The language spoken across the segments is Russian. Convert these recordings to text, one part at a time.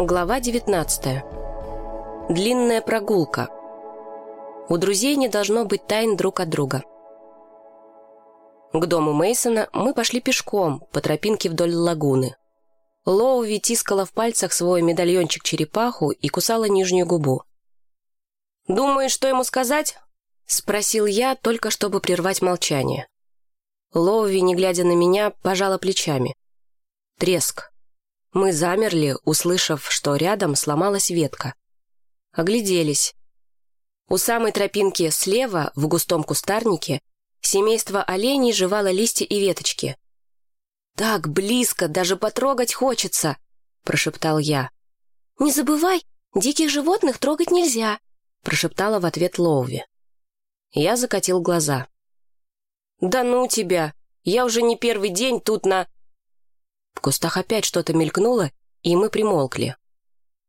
Глава 19. Длинная прогулка. У друзей не должно быть тайн друг от друга. К дому Мейсона мы пошли пешком по тропинке вдоль лагуны. Лоуви тискала в пальцах свой медальончик-черепаху и кусала нижнюю губу. «Думаешь, что ему сказать?» — спросил я, только чтобы прервать молчание. Лоуви, не глядя на меня, пожала плечами. Треск. Мы замерли, услышав, что рядом сломалась ветка. Огляделись. У самой тропинки слева, в густом кустарнике, семейство оленей жевало листья и веточки. «Так близко, даже потрогать хочется!» — прошептал я. «Не забывай, диких животных трогать нельзя!» — прошептала в ответ Лоуви. Я закатил глаза. «Да ну тебя! Я уже не первый день тут на...» В кустах опять что-то мелькнуло, и мы примолкли.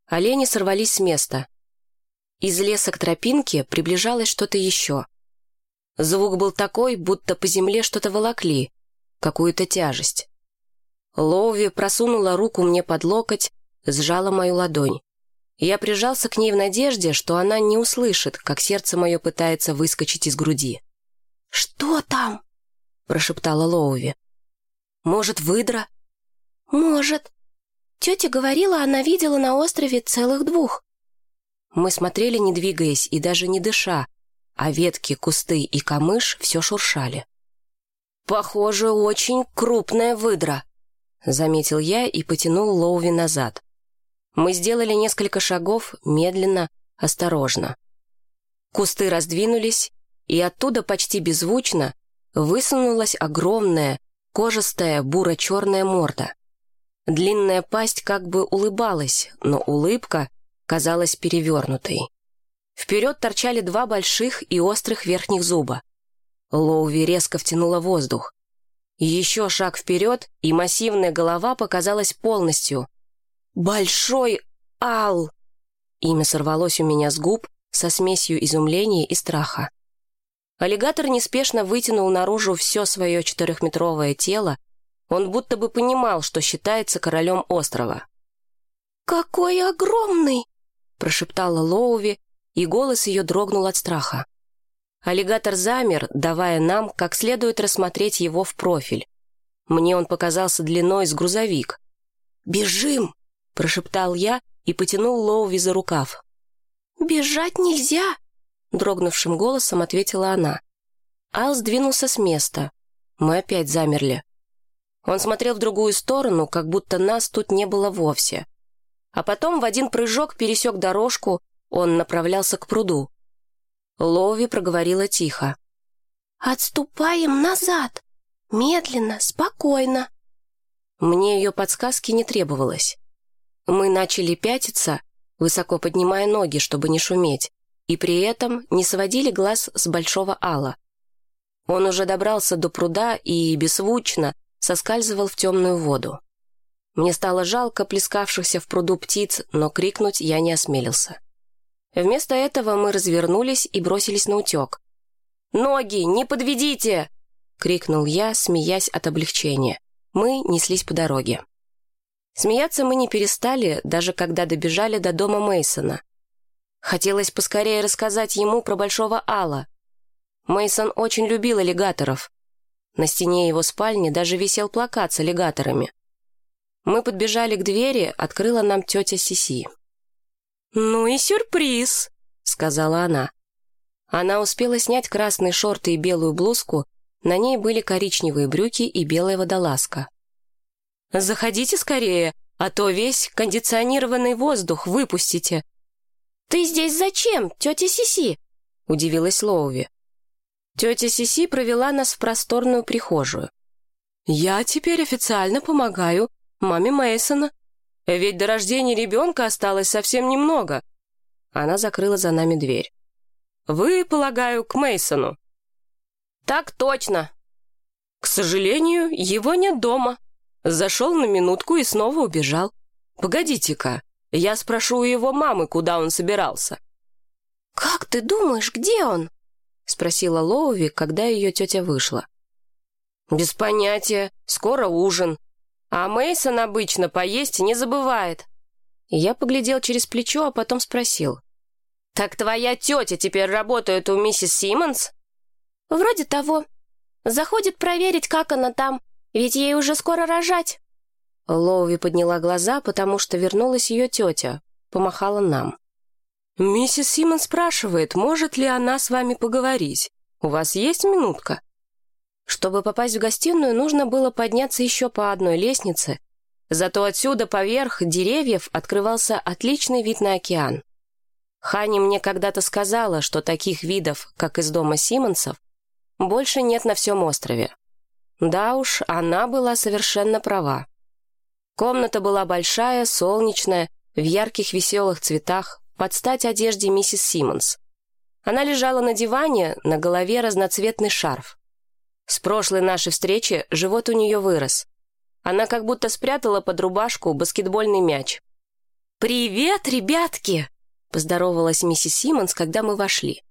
Олени сорвались с места. Из леса к тропинке приближалось что-то еще. Звук был такой, будто по земле что-то волокли, какую-то тяжесть. Лоуви просунула руку мне под локоть, сжала мою ладонь. Я прижался к ней в надежде, что она не услышит, как сердце мое пытается выскочить из груди. «Что там?» — прошептала Лоуви. «Может, выдра?» «Может. Тетя говорила, она видела на острове целых двух». Мы смотрели, не двигаясь и даже не дыша, а ветки, кусты и камыш все шуршали. «Похоже, очень крупная выдра», — заметил я и потянул Лоуви назад. Мы сделали несколько шагов, медленно, осторожно. Кусты раздвинулись, и оттуда почти беззвучно высунулась огромная, кожистая, буро-черная морда. Длинная пасть как бы улыбалась, но улыбка казалась перевернутой. Вперед торчали два больших и острых верхних зуба. Лоуви резко втянула воздух. Еще шаг вперед, и массивная голова показалась полностью. «Большой Ал!» Имя сорвалось у меня с губ со смесью изумления и страха. Аллигатор неспешно вытянул наружу все свое четырехметровое тело, он будто бы понимал, что считается королем острова. «Какой огромный!» — прошептала Лоуви, и голос ее дрогнул от страха. Аллигатор замер, давая нам как следует рассмотреть его в профиль. Мне он показался длиной с грузовик. «Бежим!» — прошептал я и потянул Лоуви за рукав. «Бежать нельзя!» — дрогнувшим голосом ответила она. Ал сдвинулся с места. Мы опять замерли. Он смотрел в другую сторону, как будто нас тут не было вовсе. А потом в один прыжок пересек дорожку, он направлялся к пруду. Лови проговорила тихо. «Отступаем назад! Медленно, спокойно!» Мне ее подсказки не требовалось. Мы начали пятиться, высоко поднимая ноги, чтобы не шуметь, и при этом не сводили глаз с большого ала. Он уже добрался до пруда и беззвучно, соскальзывал в темную воду. Мне стало жалко плескавшихся в пруду птиц, но крикнуть я не осмелился. Вместо этого мы развернулись и бросились на утек. «Ноги, не подведите!» — крикнул я, смеясь от облегчения. Мы неслись по дороге. Смеяться мы не перестали, даже когда добежали до дома Мейсона. Хотелось поскорее рассказать ему про Большого Алла. Мейсон очень любил аллигаторов, на стене его спальни даже висел плакат с аллигаторами. Мы подбежали к двери, открыла нам тетя Сиси. «Ну и сюрприз», — сказала она. Она успела снять красные шорты и белую блузку, на ней были коричневые брюки и белая водолазка. «Заходите скорее, а то весь кондиционированный воздух выпустите». «Ты здесь зачем, тетя Сиси?» — удивилась Лоуви. Тетя Сиси провела нас в просторную прихожую. «Я теперь официально помогаю маме Мейсона, ведь до рождения ребенка осталось совсем немного». Она закрыла за нами дверь. «Вы, полагаю, к Мейсону. «Так точно!» «К сожалению, его нет дома. Зашел на минутку и снова убежал. Погодите-ка, я спрошу у его мамы, куда он собирался». «Как ты думаешь, где он?» Спросила Лоуви, когда ее тетя вышла. «Без понятия. Скоро ужин. А Мейсон обычно поесть не забывает». Я поглядел через плечо, а потом спросил. «Так твоя тетя теперь работает у миссис Симмонс?» «Вроде того. Заходит проверить, как она там, ведь ей уже скоро рожать». Лоуви подняла глаза, потому что вернулась ее тетя, помахала нам. «Миссис Симмонс спрашивает, может ли она с вами поговорить. У вас есть минутка?» Чтобы попасть в гостиную, нужно было подняться еще по одной лестнице, зато отсюда поверх деревьев открывался отличный вид на океан. Хани мне когда-то сказала, что таких видов, как из дома Симмонсов, больше нет на всем острове. Да уж, она была совершенно права. Комната была большая, солнечная, в ярких веселых цветах, под стать одежде миссис Симмонс. Она лежала на диване, на голове разноцветный шарф. С прошлой нашей встречи живот у нее вырос. Она как будто спрятала под рубашку баскетбольный мяч. «Привет, ребятки!» — поздоровалась миссис Симмонс, когда мы вошли.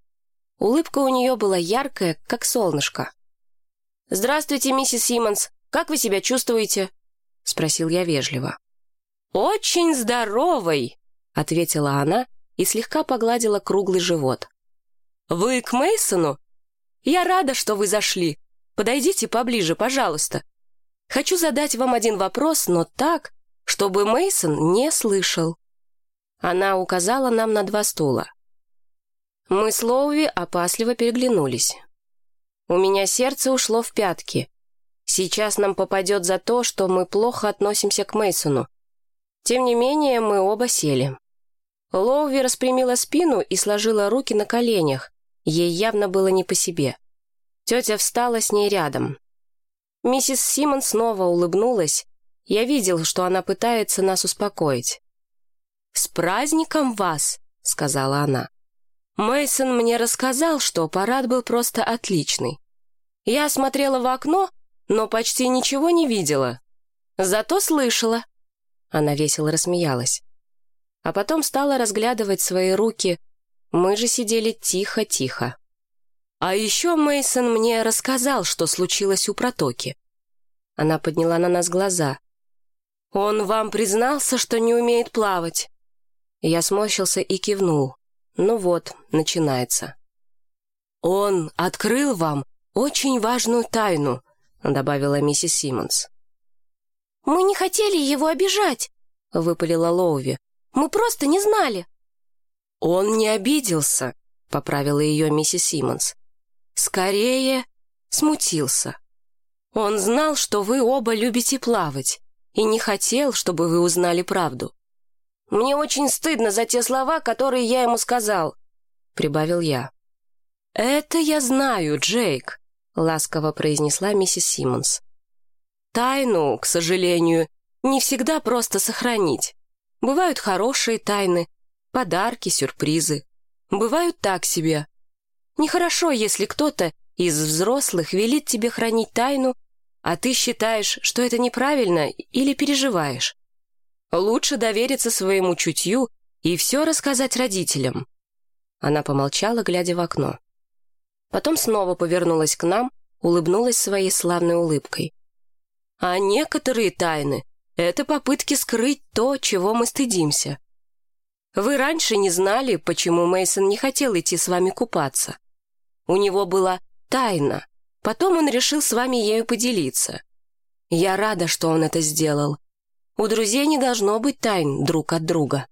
Улыбка у нее была яркая, как солнышко. «Здравствуйте, миссис Симмонс. Как вы себя чувствуете?» — спросил я вежливо. «Очень здоровый!» — ответила она и слегка погладила круглый живот. «Вы к Мейсону? Я рада, что вы зашли. Подойдите поближе, пожалуйста. Хочу задать вам один вопрос, но так, чтобы Мейсон не слышал». Она указала нам на два стула. Мы с Лоуви опасливо переглянулись. У меня сердце ушло в пятки. Сейчас нам попадет за то, что мы плохо относимся к Мейсону. Тем не менее, мы оба сели. Лоуви распрямила спину и сложила руки на коленях. Ей явно было не по себе. Тетя встала с ней рядом. Миссис Симон снова улыбнулась. Я видел, что она пытается нас успокоить. «С праздником вас!» — сказала она. Мейсон мне рассказал, что парад был просто отличный. Я смотрела в окно, но почти ничего не видела. Зато слышала. Она весело рассмеялась. А потом стала разглядывать свои руки. Мы же сидели тихо-тихо. А еще Мейсон мне рассказал, что случилось у протоки. Она подняла на нас глаза. Он вам признался, что не умеет плавать. Я сморщился и кивнул. Ну вот, начинается. Он открыл вам очень важную тайну, добавила миссис Симмонс. Мы не хотели его обижать, выпалила Лоуви. Мы просто не знали. Он не обиделся, поправила ее миссис Симмонс. Скорее, смутился. Он знал, что вы оба любите плавать, и не хотел, чтобы вы узнали правду. «Мне очень стыдно за те слова, которые я ему сказал», — прибавил я. «Это я знаю, Джейк», — ласково произнесла миссис Симмонс. «Тайну, к сожалению, не всегда просто сохранить. Бывают хорошие тайны, подарки, сюрпризы. Бывают так себе, Нехорошо, если кто-то из взрослых велит тебе хранить тайну, а ты считаешь, что это неправильно или переживаешь. Лучше довериться своему чутью и все рассказать родителям. Она помолчала, глядя в окно. Потом снова повернулась к нам, улыбнулась своей славной улыбкой. А некоторые тайны — это попытки скрыть то, чего мы стыдимся. Вы раньше не знали, почему Мейсон не хотел идти с вами купаться. У него была тайна. Потом он решил с вами ею поделиться. Я рада, что он это сделал. У друзей не должно быть тайн друг от друга.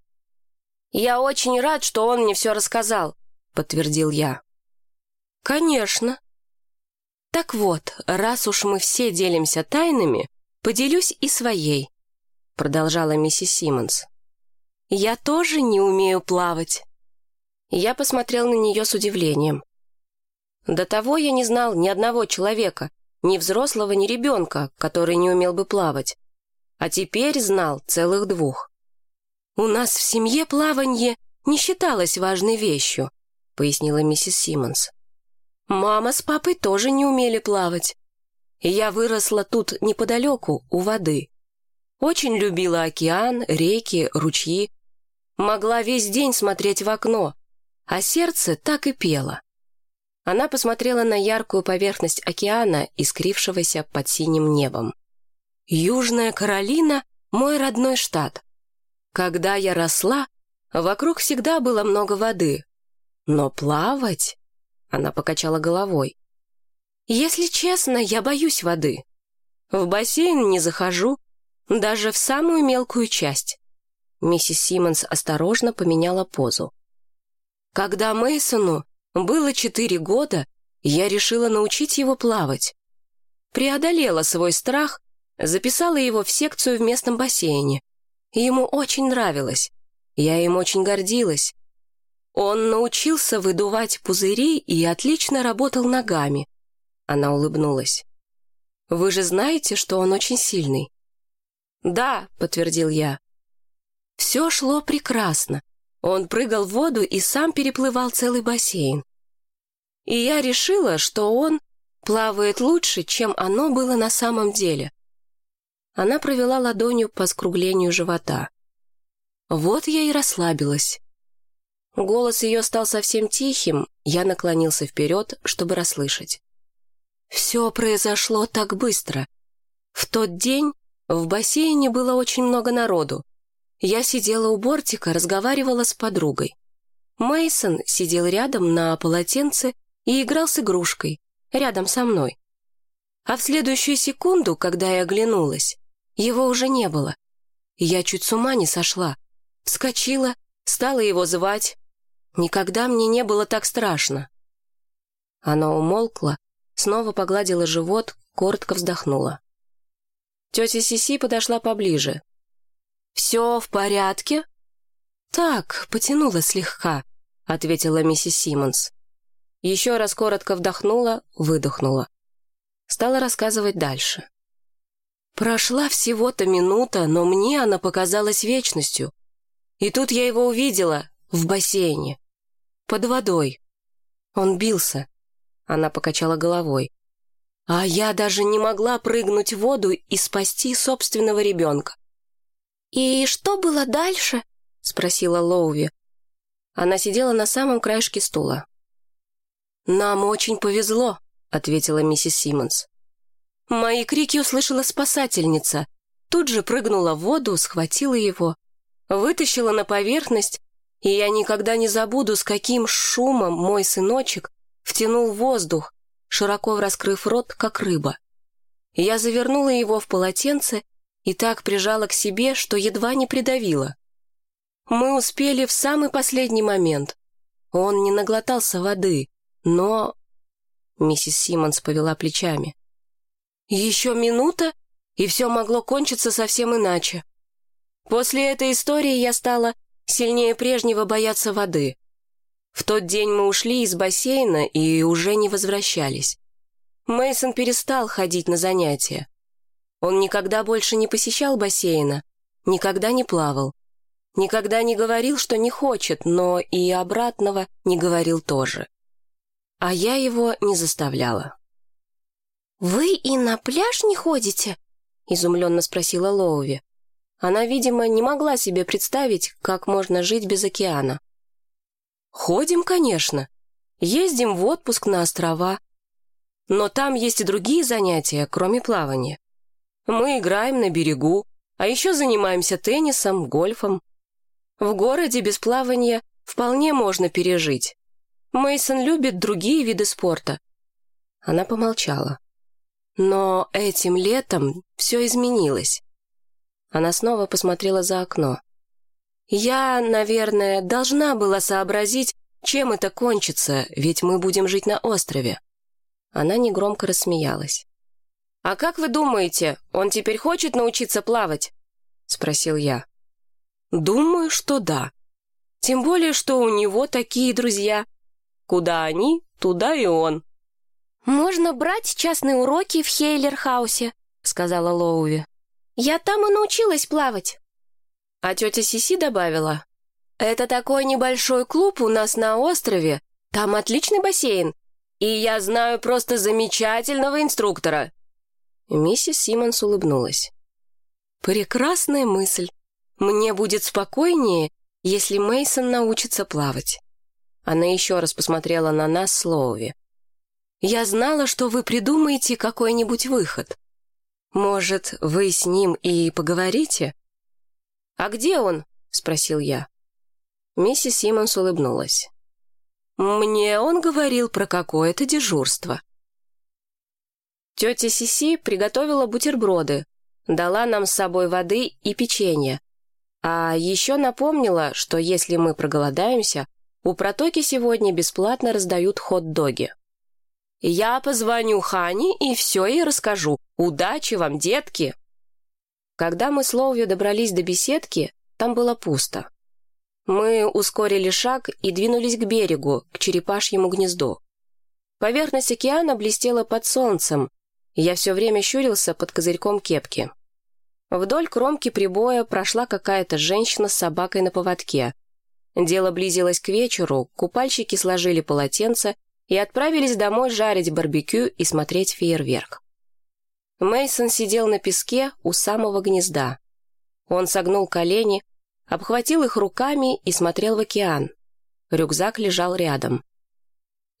«Я очень рад, что он мне все рассказал», — подтвердил я. «Конечно». «Так вот, раз уж мы все делимся тайнами, поделюсь и своей», — продолжала миссис Симмонс. «Я тоже не умею плавать». Я посмотрел на нее с удивлением. До того я не знал ни одного человека, ни взрослого, ни ребенка, который не умел бы плавать. А теперь знал целых двух. «У нас в семье плаванье не считалось важной вещью», пояснила миссис Симмонс. «Мама с папой тоже не умели плавать. Я выросла тут неподалеку, у воды. Очень любила океан, реки, ручьи. Могла весь день смотреть в окно, а сердце так и пело. Она посмотрела на яркую поверхность океана, искрившегося под синим небом. «Южная Каролина — мой родной штат. Когда я росла, вокруг всегда было много воды. Но плавать... Она покачала головой. Если честно, я боюсь воды. В бассейн не захожу, даже в самую мелкую часть. Миссис Симмонс осторожно поменяла позу. Когда Мейсону было четыре года, я решила научить его плавать. Преодолела свой страх, записала его в секцию в местном бассейне. Ему очень нравилось. Я им очень гордилась. Он научился выдувать пузыри и отлично работал ногами. Она улыбнулась. «Вы же знаете, что он очень сильный?» «Да», — подтвердил я. Все шло прекрасно. Он прыгал в воду и сам переплывал целый бассейн. И я решила, что он плавает лучше, чем оно было на самом деле. Она провела ладонью по скруглению живота. Вот я и расслабилась. Голос ее стал совсем тихим, я наклонился вперед, чтобы расслышать. Все произошло так быстро. В тот день в бассейне было очень много народу. Я сидела у бортика, разговаривала с подругой. Мейсон сидел рядом на полотенце и играл с игрушкой, рядом со мной. А в следующую секунду, когда я оглянулась, его уже не было. Я чуть с ума не сошла. Вскочила, стала его звать. Никогда мне не было так страшно. Она умолкла, снова погладила живот, коротко вздохнула. Тетя Сиси подошла поближе. «Все в порядке?» «Так, потянула слегка», — ответила миссис Симмонс. Еще раз коротко вдохнула, выдохнула. Стала рассказывать дальше. Прошла всего-то минута, но мне она показалась вечностью. И тут я его увидела в бассейне, под водой. Он бился. Она покачала головой. А я даже не могла прыгнуть в воду и спасти собственного ребенка. «И что было дальше?» — спросила Лоуви. Она сидела на самом краешке стула. «Нам очень повезло», — ответила миссис Симмонс. Мои крики услышала спасательница. Тут же прыгнула в воду, схватила его, вытащила на поверхность, и я никогда не забуду, с каким шумом мой сыночек втянул воздух, широко раскрыв рот, как рыба. Я завернула его в полотенце и так прижала к себе, что едва не придавила. Мы успели в самый последний момент. Он не наглотался воды, но... Миссис Симмонс повела плечами. Еще минута, и все могло кончиться совсем иначе. После этой истории я стала сильнее прежнего бояться воды. В тот день мы ушли из бассейна и уже не возвращались. Мейсон перестал ходить на занятия. Он никогда больше не посещал бассейна, никогда не плавал, никогда не говорил, что не хочет, но и обратного не говорил тоже. А я его не заставляла. «Вы и на пляж не ходите?» — изумленно спросила Лоуви. Она, видимо, не могла себе представить, как можно жить без океана. «Ходим, конечно. Ездим в отпуск на острова. Но там есть и другие занятия, кроме плавания. Мы играем на берегу, а еще занимаемся теннисом, гольфом. В городе без плавания вполне можно пережить. Мейсон любит другие виды спорта. Она помолчала. Но этим летом все изменилось. Она снова посмотрела за окно. Я, наверное, должна была сообразить, чем это кончится, ведь мы будем жить на острове. Она негромко рассмеялась. «А как вы думаете, он теперь хочет научиться плавать?» — спросил я. «Думаю, что да. Тем более, что у него такие друзья. Куда они, туда и он». «Можно брать частные уроки в Хейлерхаусе», — сказала Лоуви. «Я там и научилась плавать». А тетя Сиси добавила, «Это такой небольшой клуб у нас на острове. Там отличный бассейн. И я знаю просто замечательного инструктора. Миссис Симмонс улыбнулась. «Прекрасная мысль. Мне будет спокойнее, если Мейсон научится плавать». Она еще раз посмотрела на нас с Лоуви. «Я знала, что вы придумаете какой-нибудь выход. Может, вы с ним и поговорите?» «А где он?» — спросил я. Миссис Симмонс улыбнулась. «Мне он говорил про какое-то дежурство». Тетя Сиси приготовила бутерброды, дала нам с собой воды и печенье, а еще напомнила, что если мы проголодаемся, у протоки сегодня бесплатно раздают хот-доги. «Я позвоню Хане и все ей расскажу. Удачи вам, детки!» Когда мы с Лоуви добрались до беседки, там было пусто. Мы ускорили шаг и двинулись к берегу, к черепашьему гнезду. Поверхность океана блестела под солнцем, и я все время щурился под козырьком кепки. Вдоль кромки прибоя прошла какая-то женщина с собакой на поводке. Дело близилось к вечеру, купальщики сложили полотенца и отправились домой жарить барбекю и смотреть фейерверк. Мейсон сидел на песке у самого гнезда. Он согнул колени, обхватил их руками и смотрел в океан. Рюкзак лежал рядом.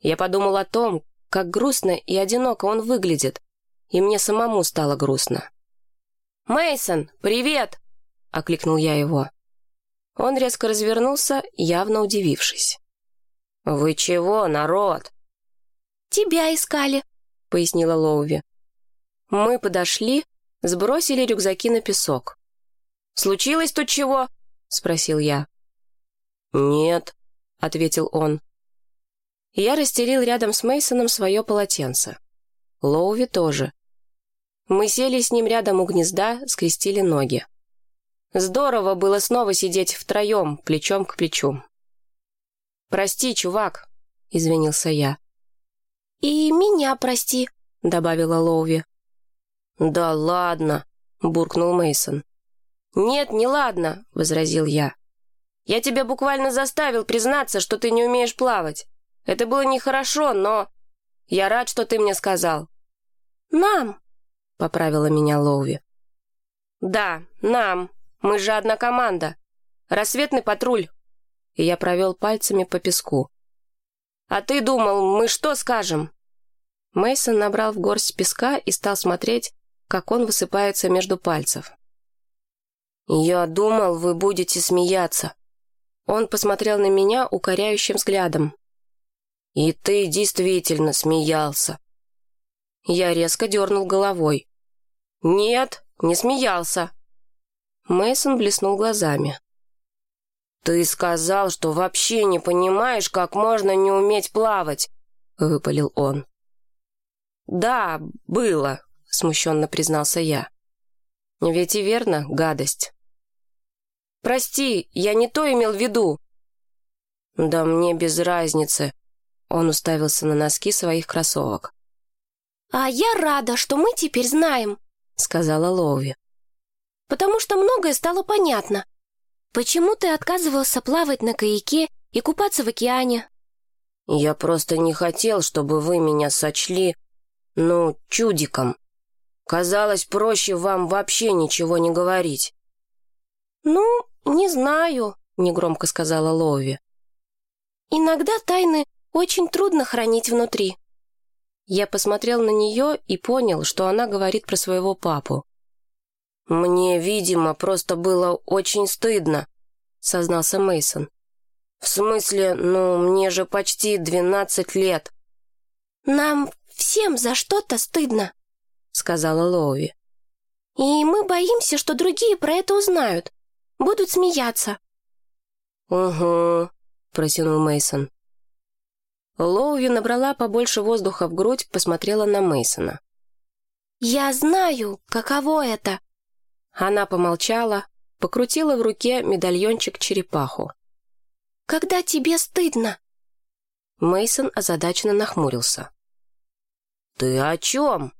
Я подумал о том, как грустно и одиноко он выглядит, и мне самому стало грустно. Мейсон, привет!» — окликнул я его. Он резко развернулся, явно удивившись. «Вы чего, народ?» «Тебя искали», — пояснила Лоуви. Мы подошли, сбросили рюкзаки на песок. «Случилось тут чего?» — спросил я. «Нет», — ответил он. Я расстелил рядом с Мейсоном свое полотенце. Лоуви тоже. Мы сели с ним рядом у гнезда, скрестили ноги. Здорово было снова сидеть втроем, плечом к плечу. «Прости, чувак», — извинился я. «И меня прости», — добавила Лоуви. «Да ладно», — буркнул Мейсон. «Нет, не ладно», — возразил я. «Я тебя буквально заставил признаться, что ты не умеешь плавать. Это было нехорошо, но... Я рад, что ты мне сказал». «Нам», — поправила меня Лоуви. «Да, нам. Мы же одна команда. Рассветный патруль». И я провел пальцами по песку. «А ты думал, мы что скажем?» Мейсон набрал в горсть песка и стал смотреть, как он высыпается между пальцев. «Я думал, вы будете смеяться». Он посмотрел на меня укоряющим взглядом. «И ты действительно смеялся». Я резко дернул головой. «Нет, не смеялся». Мейсон блеснул глазами. «Ты сказал, что вообще не понимаешь, как можно не уметь плавать», — выпалил он. «Да, было», — смущенно признался я. «Ведь и верно, гадость». «Прости, я не то имел в виду». «Да мне без разницы», — он уставился на носки своих кроссовок. «А я рада, что мы теперь знаем», — сказала Лоуви. «Потому что многое стало понятно. Почему ты отказывался плавать на каяке и купаться в океане?» «Я просто не хотел, чтобы вы меня сочли, ну, чудиком. Казалось, проще вам вообще ничего не говорить». «Ну, не знаю», — негромко сказала Лоуви. «Иногда тайны очень трудно хранить внутри». Я посмотрел на нее и понял, что она говорит про своего папу. «Мне, видимо, просто было очень стыдно», — сознался Мейсон. «В смысле, ну, мне же почти двенадцать лет». «Нам всем за что-то стыдно», — сказала Лоуи. «И мы боимся, что другие про это узнают, будут смеяться». «Угу», — протянул Мейсон. Лоуви набрала побольше воздуха в грудь, посмотрела на Мейсона. «Я знаю, каково это!» Она помолчала, покрутила в руке медальончик черепаху. «Когда тебе стыдно?» Мейсон озадаченно нахмурился. «Ты о чем?»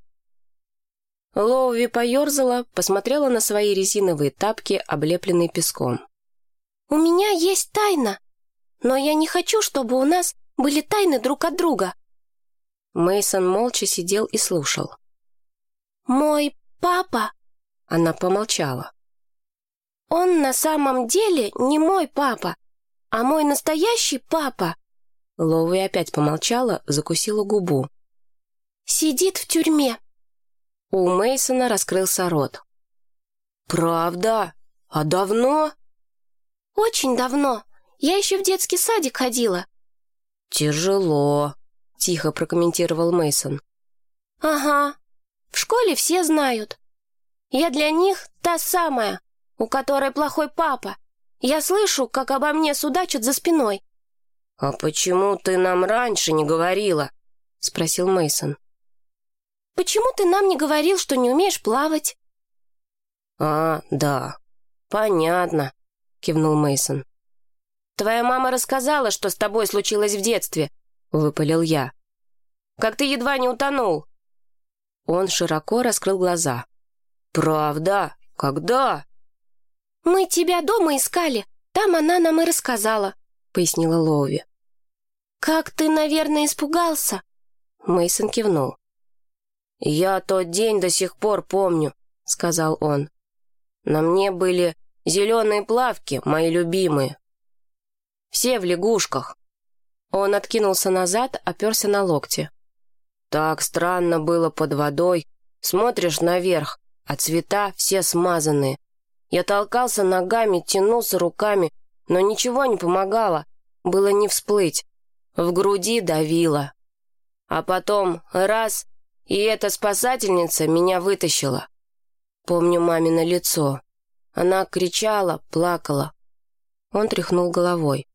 Лоуви поерзала, посмотрела на свои резиновые тапки, облепленные песком. «У меня есть тайна, но я не хочу, чтобы у нас были тайны друг от друга». Мейсон молча сидел и слушал. «Мой папа...» Она помолчала. «Он на самом деле не мой папа, а мой настоящий папа...» Лоуи опять помолчала, закусила губу. «Сидит в тюрьме». У Мейсона раскрылся рот. «Правда? А давно?» «Очень давно. Я еще в детский садик ходила». «Тяжело», — тихо прокомментировал Мейсон. «Ага. В школе все знают. Я для них та самая, у которой плохой папа. Я слышу, как обо мне судачат за спиной». «А почему ты нам раньше не говорила?» — спросил Мейсон. «Почему ты нам не говорил, что не умеешь плавать?» «А, да, понятно», — кивнул Мейсон. «Твоя мама рассказала, что с тобой случилось в детстве», — выпалил я. «Как ты едва не утонул». Он широко раскрыл глаза. «Правда? Когда?» «Мы тебя дома искали. Там она нам и рассказала», — пояснила Лоуви. «Как ты, наверное, испугался?» Мейсон кивнул. «Я тот день до сих пор помню», — сказал он. «На мне были зеленые плавки, мои любимые. Все в лягушках». Он откинулся назад, оперся на локти. «Так странно было под водой. Смотришь наверх, а цвета все смазанные. Я толкался ногами, тянулся руками, но ничего не помогало. Было не всплыть. В груди давило. А потом раз, и эта спасательница меня вытащила. Помню мамино лицо. Она кричала, плакала. Он тряхнул головой.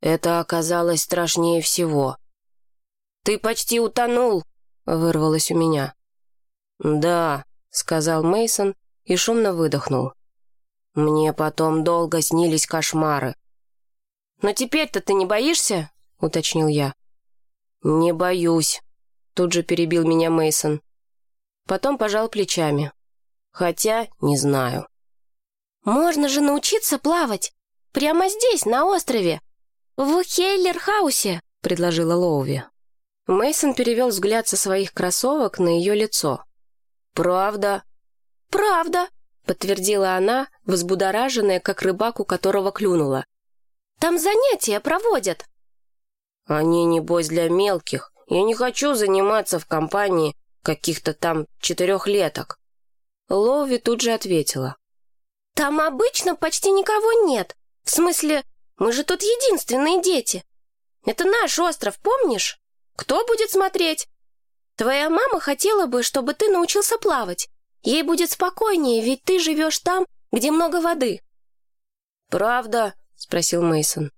Это оказалось страшнее всего. «Ты почти утонул!» — вырвалось у меня. «Да», — сказал Мейсон и шумно выдохнул. «Мне потом долго снились кошмары». «Но теперь-то ты не боишься?» — уточнил я. «Не боюсь», — тут же перебил меня Мейсон. Потом пожал плечами. «Хотя не знаю». «Можно же научиться плавать. Прямо здесь, на острове. В Хейлерхаусе», — предложила Лоуви. Мейсон перевел взгляд со своих кроссовок на ее лицо. «Правда?» «Правда», — подтвердила она, взбудораженная, как рыбак, у которого клюнула. «Там занятия проводят». «Они, небось, для мелких. Я не хочу заниматься в компании каких-то там четырехлеток». Лоуви тут же ответила. «Там обычно почти никого нет. В смысле, мы же тут единственные дети. Это наш остров, помнишь? Кто будет смотреть? Твоя мама хотела бы, чтобы ты научился плавать. Ей будет спокойнее, ведь ты живешь там, где много воды». «Правда?» — спросил Мейсон.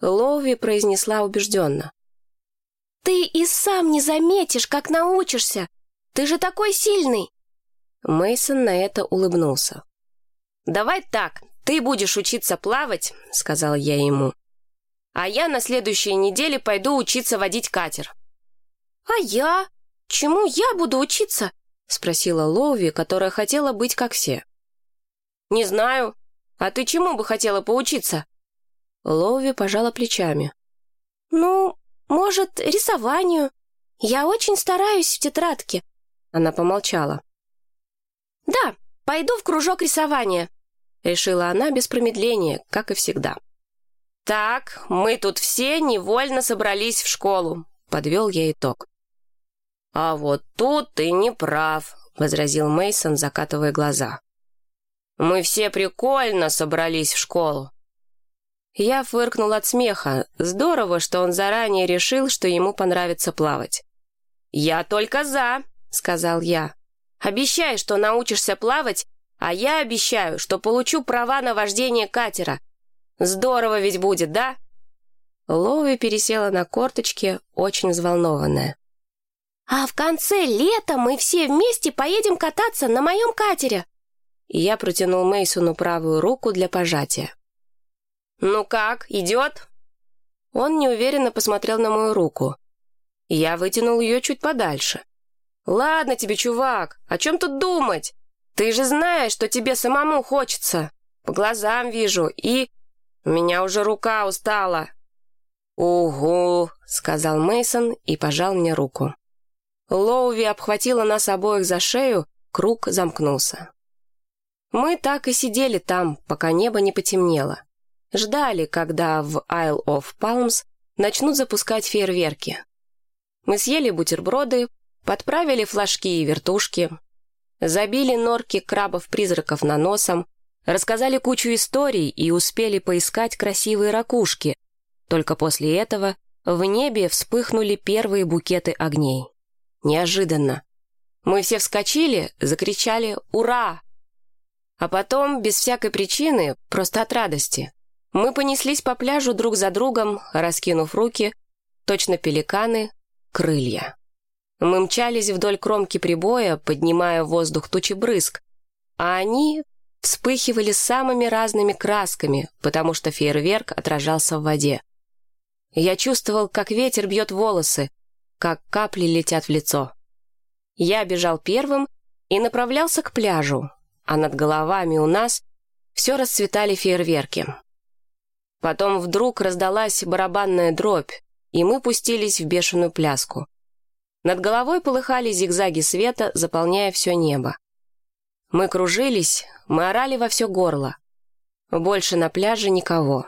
Лоуви произнесла убежденно. «Ты и сам не заметишь, как научишься. Ты же такой сильный!» Мейсон на это улыбнулся. «Давай так, ты будешь учиться плавать», — сказал я ему. «А я на следующей неделе пойду учиться водить катер». «А я? Чему я буду учиться?» — спросила Лоуви, которая хотела быть как все. «Не знаю. А ты чему бы хотела поучиться?» Лоуви пожала плечами. «Ну, может, рисованию. Я очень стараюсь в тетрадке». Она помолчала. «Да, пойду в кружок рисования», — решила она без промедления, как и всегда. «Так, мы тут все невольно собрались в школу», — подвел я итог. «А вот тут ты не прав», — возразил Мейсон, закатывая глаза. «Мы все прикольно собрались в школу. Я фыркнул от смеха. Здорово, что он заранее решил, что ему понравится плавать. «Я только за», — сказал я. «Обещай, что научишься плавать, а я обещаю, что получу права на вождение катера. Здорово ведь будет, да?» Лоуи пересела на корточки, очень взволнованная. «А в конце лета мы все вместе поедем кататься на моем катере!» Я протянул Мейсону правую руку для пожатия. «Ну как, идет?» Он неуверенно посмотрел на мою руку. Я вытянул ее чуть подальше. «Ладно тебе, чувак, о чем тут думать? Ты же знаешь, что тебе самому хочется. По глазам вижу, и... У меня уже рука устала». «Угу», — сказал Мейсон и пожал мне руку. Лоуви обхватила нас обоих за шею, круг замкнулся. Мы так и сидели там, пока небо не потемнело. Ждали, когда в Isle of Palms начнут запускать фейерверки. Мы съели бутерброды, подправили флажки и вертушки, забили норки крабов-призраков на носом, Рассказали кучу историй и успели поискать красивые ракушки. Только после этого в небе вспыхнули первые букеты огней. Неожиданно. Мы все вскочили, закричали «Ура!». А потом, без всякой причины, просто от радости, мы понеслись по пляжу друг за другом, раскинув руки, точно пеликаны, крылья. Мы мчались вдоль кромки прибоя, поднимая в воздух тучи брызг, а они вспыхивали самыми разными красками, потому что фейерверк отражался в воде. Я чувствовал, как ветер бьет волосы, как капли летят в лицо. Я бежал первым и направлялся к пляжу, а над головами у нас все расцветали фейерверки. Потом вдруг раздалась барабанная дробь, и мы пустились в бешеную пляску. Над головой полыхали зигзаги света, заполняя все небо. Мы кружились, мы орали во все горло. Больше на пляже никого.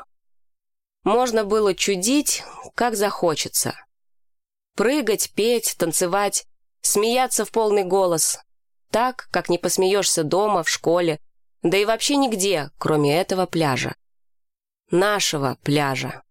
Можно было чудить, как захочется. Прыгать, петь, танцевать, смеяться в полный голос. Так, как не посмеешься дома, в школе, да и вообще нигде, кроме этого пляжа. Нашего пляжа.